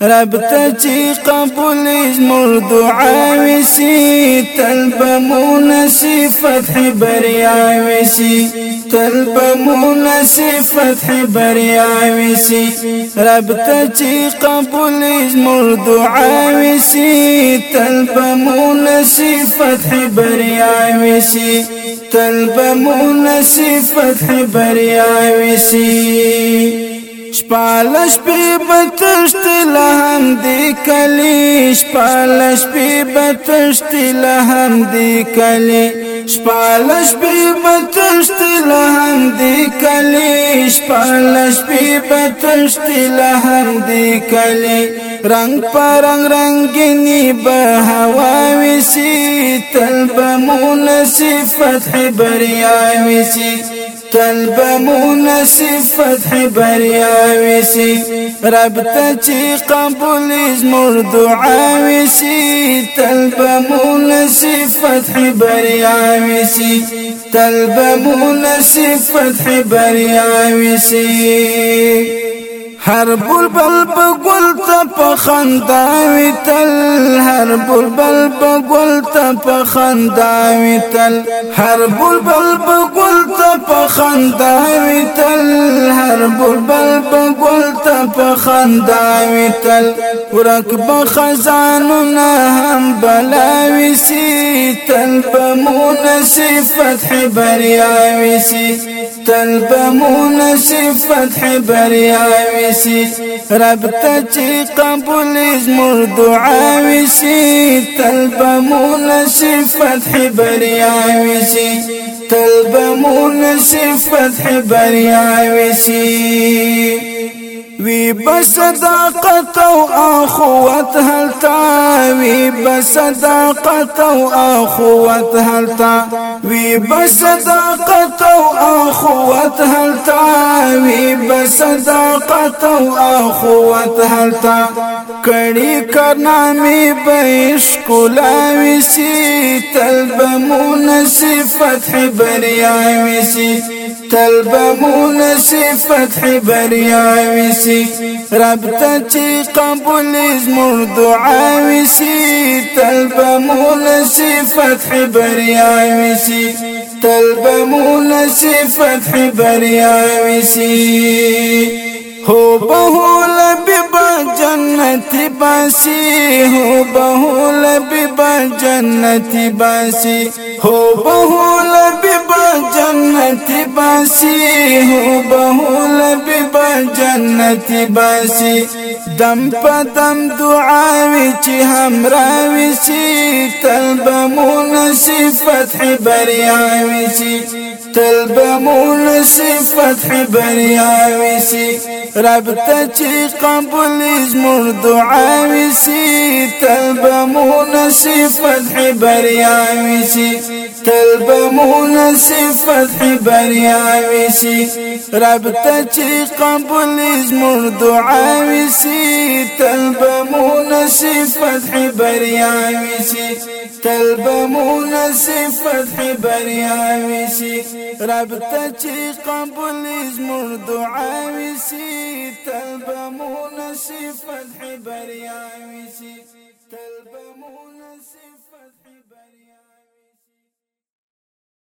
رب ته چې قبول زموږ دعا وسی تل به فتح بریا وسی تل به فتح بریا وسی رب ته چې قبول دعا وسی تل به فتح بریا وسی تل به فتح بریا وسی شپالش پی بتشت لهم دی کلی شپالش پی بتشت لهم دی کلی شپالش پی بتشت لهم دی کلی شپالش پی بتشت لهم دی کلی رنگ پر رنگ رنگینی به هوا وسی تل بمون فتح بریا وسی تل بمون سی فتح بریاوی سی رب تچی قبول ازمور دعاوی سی تل بمون سی فتح بریاوی سی تل بمون سی فتح بریاوی سی هر بلبل بگل تا پخنداوی تل هر بلبل بگل تا پخنداوی تل. هر بلبل بگل تا پخنداوی تل هر بلبل تا پخنداوی تل ورک بخزانونا هم بلاوی سی تل بمون سی فتح بریاوی سی تل بمون سی فتح بریاوی وسی رب ته قبول زموږ دعا وسی تل به مو نصیب فتح بریا وسی تل به مو نصیب فتح بریا وسی وی بصداقت أو أخوت هلتا وی بصداقت أو أخوت هلتا وی بصداقت أو أخوت هلتا وی بصداقت أو اخوت هلتا. کړي کرنامي بهش کولا وسی تلب مون صفت بریا وسی تلب مون صفت بریا وسی وسی رب ته چې قبول زموږ دعا وسی تل به مو نصیب فتح بریا وسی تل به مو نصیب فتح بریا وسی هو بهول ببا جنتی باسی هو بهول ببا جنتی باسی هو بهول ببا جنتی باسی هو بهول ببا جنتی باسی دم په دم دعاوي چې همراوي سي تل به مو نصیب فتح بریا وي سي تل به مو نصیب فتح بریا وي سي رب ته چې قبول زموږ دعا وسی تل به مو نصیب فتح بریا وسی تل به مو نصیب فتح بریا وسی رب ته چې قبول زموږ دعا وسی تل به نصیب فتح بریا وسی تل به مو نصیب فتح بریا وسی رب ته چې قبول زموږ دعا وسی تل به مو نصیب فتح بریا وسی تل به مو نصیب فتح بریا